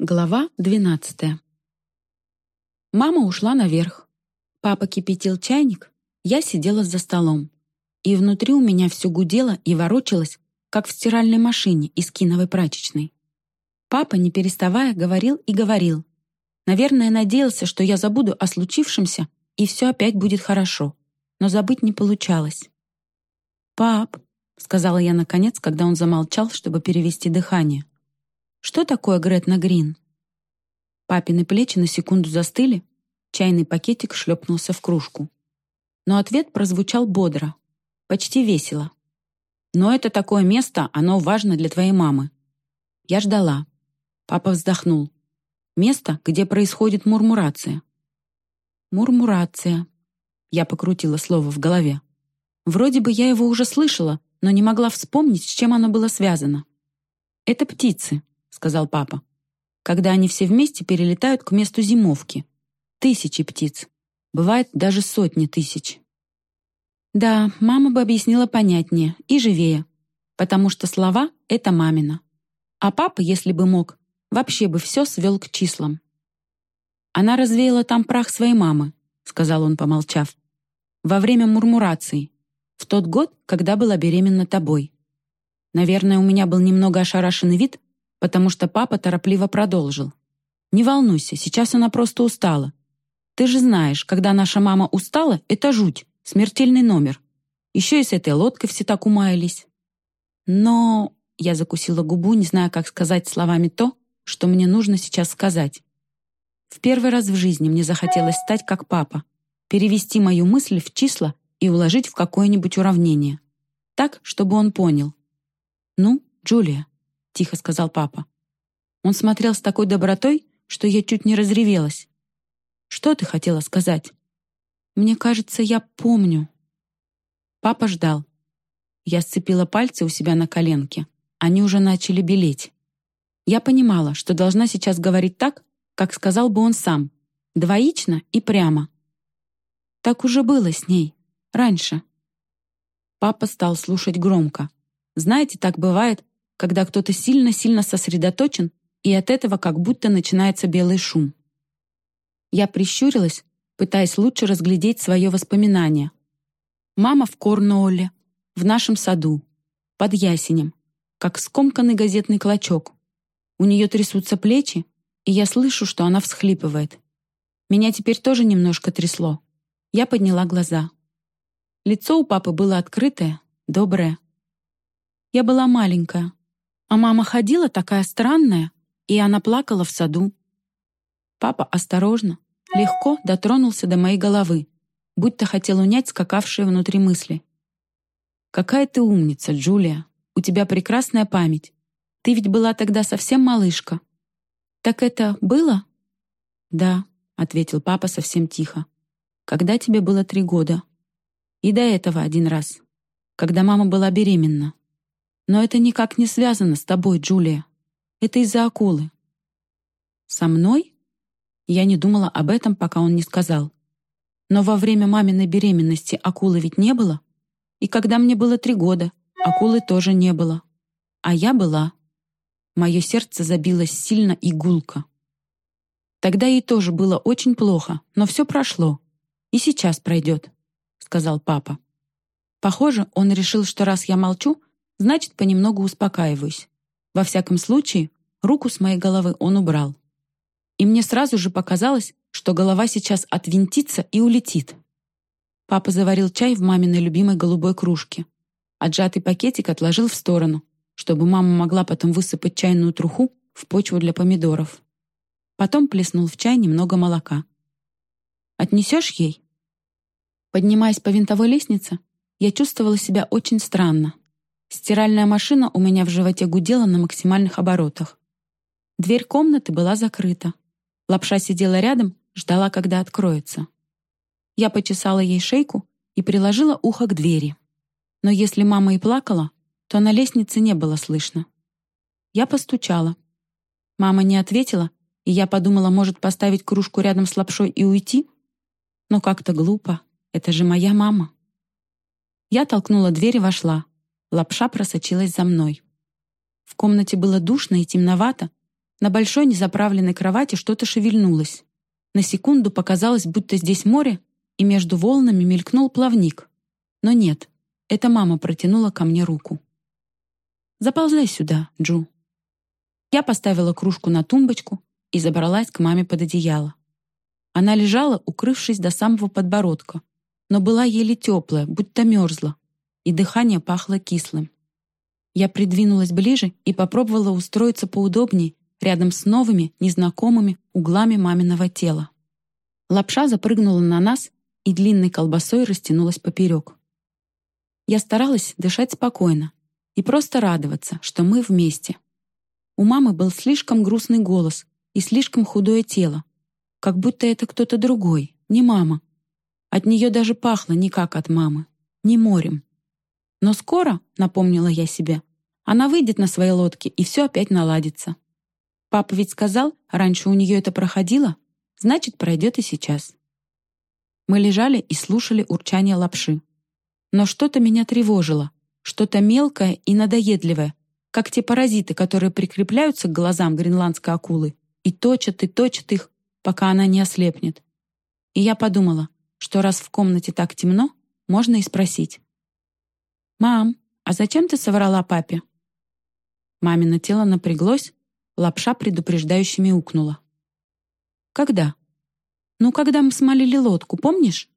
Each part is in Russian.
Глава 12. Мама ушла наверх. Папа кипятил чайник, я сидела за столом. И внутри у меня все гудело и ворочалось, как в стиральной машине из киновой прачечной. Папа, не переставая, говорил и говорил. Наверное, надеялся, что я забуду о случившемся, и все опять будет хорошо. Но забыть не получалось. «Пап», — сказала я наконец, когда он замолчал, чтобы перевести дыхание, — что такое Гретна Грин? Папины плечи на секунду застыли, чайный пакетик шлепнулся в кружку. Но ответ прозвучал бодро, почти весело. «Но это такое место, оно важно для твоей мамы». Я ждала. Папа вздохнул. «Место, где происходит мурмурация». «Мурмурация». Я покрутила слово в голове. Вроде бы я его уже слышала, но не могла вспомнить, с чем оно было связано. «Это птицы», — сказал папа. «Когда они все вместе перелетают к месту зимовки. Тысячи птиц. Бывает даже сотни тысяч». Да, мама бы объяснила понятнее и живее, потому что слова — это мамина. А папа, если бы мог, вообще бы все свел к числам. «Она развеяла там прах своей мамы», — сказал он, помолчав. «Во время мурмурации, в тот год, когда была беременна тобой. Наверное, у меня был немного ошарашенный вид, потому что папа торопливо продолжил. «Не волнуйся, сейчас она просто устала. Ты же знаешь, когда наша мама устала, это жуть, смертельный номер. Еще и с этой лодкой все так умаялись». Но я закусила губу, не зная, как сказать словами то, что мне нужно сейчас сказать. В первый раз в жизни мне захотелось стать как папа, перевести мою мысль в числа и уложить в какое-нибудь уравнение. Так, чтобы он понял. «Ну, Джулия, — тихо сказал папа. Он смотрел с такой добротой, что я чуть не разревелась. «Что ты хотела сказать?» «Мне кажется, я помню». Папа ждал. Я сцепила пальцы у себя на коленке. Они уже начали белеть. Я понимала, что должна сейчас говорить так, как сказал бы он сам, двоично и прямо. Так уже было с ней, раньше. Папа стал слушать громко. Знаете, так бывает, когда кто-то сильно-сильно сосредоточен, и от этого как будто начинается белый шум. Я прищурилась, пытаясь лучше разглядеть свое воспоминание. Мама в Корнуолле, в нашем саду, под ясенем, как скомканный газетный клочок. У нее трясутся плечи, и я слышу, что она всхлипывает. Меня теперь тоже немножко трясло. Я подняла глаза. Лицо у папы было открытое, доброе. Я была маленькая, а мама ходила такая странная, и она плакала в саду. Папа осторожно, легко дотронулся до моей головы, будто хотел унять скакавшие внутри мысли. «Какая ты умница, Джулия! У тебя прекрасная память. Ты ведь была тогда совсем малышка». «Так это было?» «Да», — ответил папа совсем тихо. «Когда тебе было три года?» «И до этого один раз, когда мама была беременна». Но это никак не связано с тобой, Джулия. Это из-за акулы. Со мной? Я не думала об этом, пока он не сказал. Но во время маминой беременности акулы ведь не было. И когда мне было три года, акулы тоже не было. А я была. Мое сердце забилось сильно и гулко. Тогда ей тоже было очень плохо, но все прошло. И сейчас пройдет, — сказал папа. Похоже, он решил, что раз я молчу, Значит, понемногу успокаиваюсь. Во всяком случае, руку с моей головы он убрал. И мне сразу же показалось, что голова сейчас отвинтится и улетит. Папа заварил чай в маминой любимой голубой кружке. Отжатый пакетик отложил в сторону, чтобы мама могла потом высыпать чайную труху в почву для помидоров. Потом плеснул в чай немного молока. «Отнесешь ей?» Поднимаясь по винтовой лестнице, я чувствовала себя очень странно. Стиральная машина у меня в животе гудела на максимальных оборотах. Дверь комнаты была закрыта. Лапша сидела рядом, ждала, когда откроется. Я почесала ей шейку и приложила ухо к двери. Но если мама и плакала, то на лестнице не было слышно. Я постучала. Мама не ответила, и я подумала, может, поставить кружку рядом с лапшой и уйти? Но как-то глупо. Это же моя мама. Я толкнула дверь и вошла. Лапша просочилась за мной. В комнате было душно и темновато, На большой незаправленной кровати что-то шевельнулось. На секунду показалось, будто здесь море, и между волнами мелькнул плавник. Но нет, это мама протянула ко мне руку. «Заползай сюда, Джу». Я поставила кружку на тумбочку и забралась к маме под одеяло. Она лежала, укрывшись до самого подбородка, но была еле теплая, будто мерзла, и дыхание пахло кислым. Я придвинулась ближе и попробовала устроиться поудобнее рядом с новыми, незнакомыми углами маминого тела. Лапша запрыгнула на нас и длинной колбасой растянулась поперек. Я старалась дышать спокойно и просто радоваться, что мы вместе. У мамы был слишком грустный голос и слишком худое тело, как будто это кто-то другой, не мама. От нее даже пахло не как от мамы, не морем. Но скоро, напомнила я себе, она выйдет на своей лодке, и все опять наладится. Папа ведь сказал, раньше у нее это проходило, значит, пройдет и сейчас. Мы лежали и слушали урчание лапши. Но что-то меня тревожило, что-то мелкое и надоедливое, как те паразиты, которые прикрепляются к глазам гренландской акулы и точат и точат их, пока она не ослепнет. И я подумала, что раз в комнате так темно, можно и спросить. «Мам, а зачем ты соврала папе?» Мамино тело напряглось, лапша предупреждающе мяукнула. «Когда?» «Ну, когда мы смолили лодку, помнишь?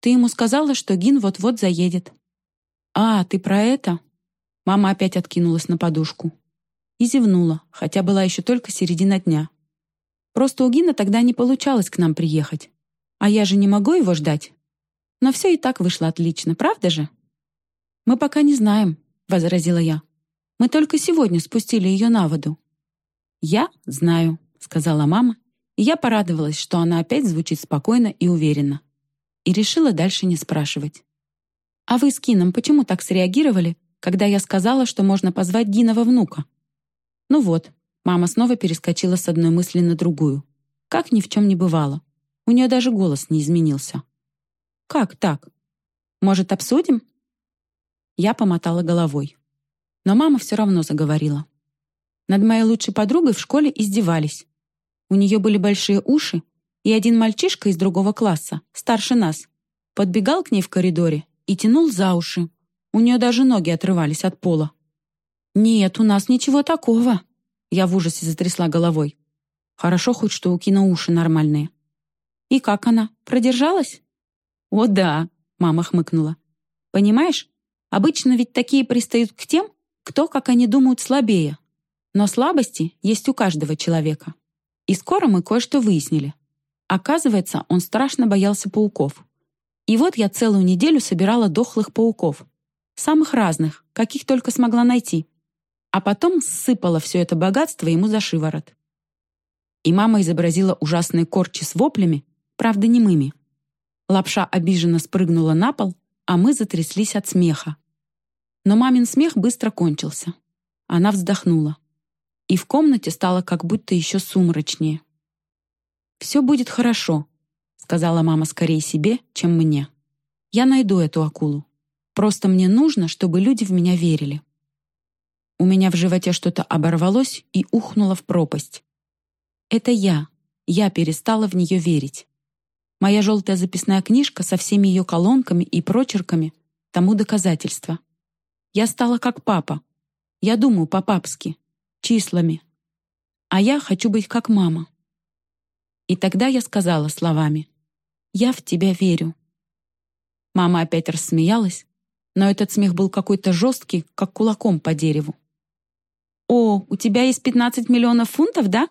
Ты ему сказала, что Гин вот-вот заедет». «А, ты про это?» Мама опять откинулась на подушку. И зевнула, хотя была еще только середина дня. Просто у Гина тогда не получалось к нам приехать. А я же не могу его ждать. Но все и так вышло отлично, правда же? «Мы пока не знаем», — возразила я. «Мы только сегодня спустили ее на воду». «Я знаю», — сказала мама, и я порадовалась, что она опять звучит спокойно и уверенно. И решила дальше не спрашивать. «А вы с Кином почему так среагировали, когда я сказала, что можно позвать Гинова внука?» «Ну вот, Мама снова перескочила с одной мысли на другую. Как ни в чем не бывало. У нее даже голос не изменился. «Как так? Может, обсудим?» Я помотала головой. Но мама все равно заговорила. Над моей лучшей подругой в школе издевались. У нее были большие уши, и один мальчишка из другого класса, старше нас, подбегал к ней в коридоре и тянул за уши. У нее даже ноги отрывались от пола. «Нет, у нас ничего такого», я в ужасе затрясла головой. Хорошо хоть, что у Кина уши нормальные. «И как она? Продержалась?» «О, да», — мама хмыкнула. «Понимаешь, обычно ведь такие пристают к тем, кто, как они думают, слабее. Но слабости есть у каждого человека. И скоро мы кое-что выяснили. Оказывается, он страшно боялся пауков. И вот я целую неделю собирала дохлых пауков. Самых разных, каких только смогла найти а потом сыпала все это богатство ему за шиворот. И мама изобразила ужасные корчи с воплями, правда, немыми. Лапша обиженно спрыгнула на пол, а мы затряслись от смеха. Но мамин смех быстро кончился. Она вздохнула. И в комнате стало как будто еще сумрачнее. «Все будет хорошо», — сказала мама скорее себе, чем мне. «Я найду эту акулу. Просто мне нужно, чтобы люди в меня верили». У меня в животе что-то оборвалось и ухнуло в пропасть. Это я. Я перестала в нее верить. Моя желтая записная книжка со всеми ее колонками и прочерками — тому доказательство. Я стала как папа. Я думаю по-папски, числами. А я хочу быть как мама. И тогда я сказала словами «Я в тебя верю». Мама опять рассмеялась, но этот смех был какой-то жесткий, как кулаком по дереву. «О, у тебя есть 15 миллионов фунтов, да?»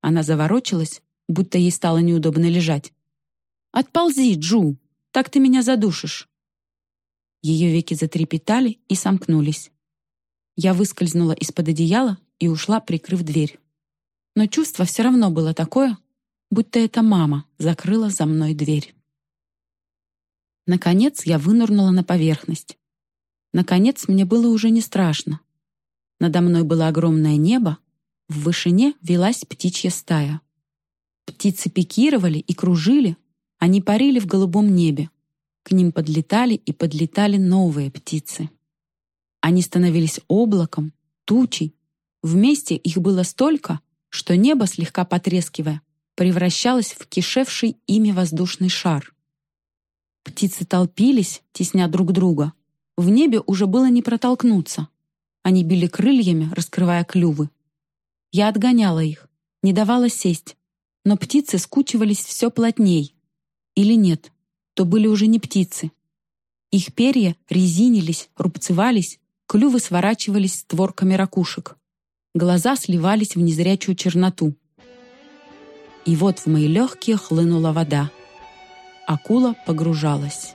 Она заворочилась, будто ей стало неудобно лежать. «Отползи, Джу, так ты меня задушишь». Ее веки затрепетали и сомкнулись. Я выскользнула из-под одеяла и ушла, прикрыв дверь. Но чувство все равно было такое, будто эта мама закрыла за мной дверь. Наконец я вынырнула на поверхность. Наконец мне было уже не страшно. Надо мной было огромное небо, в вышине велась птичья стая. Птицы пикировали и кружили, они парили в голубом небе. К ним подлетали и подлетали новые птицы. Они становились облаком, тучей. Вместе их было столько, что небо, слегка потрескивая, превращалось в кишевший ими воздушный шар. Птицы толпились, тесня друг друга. В небе уже было не протолкнуться. Они били крыльями, раскрывая клювы. Я отгоняла их, не давала сесть. Но птицы скучивались все плотней. Или нет, то были уже не птицы. Их перья резинились, рубцевались, клювы сворачивались створками ракушек. Глаза сливались в незрячую черноту. И вот в мои легкие хлынула вода. Акула погружалась.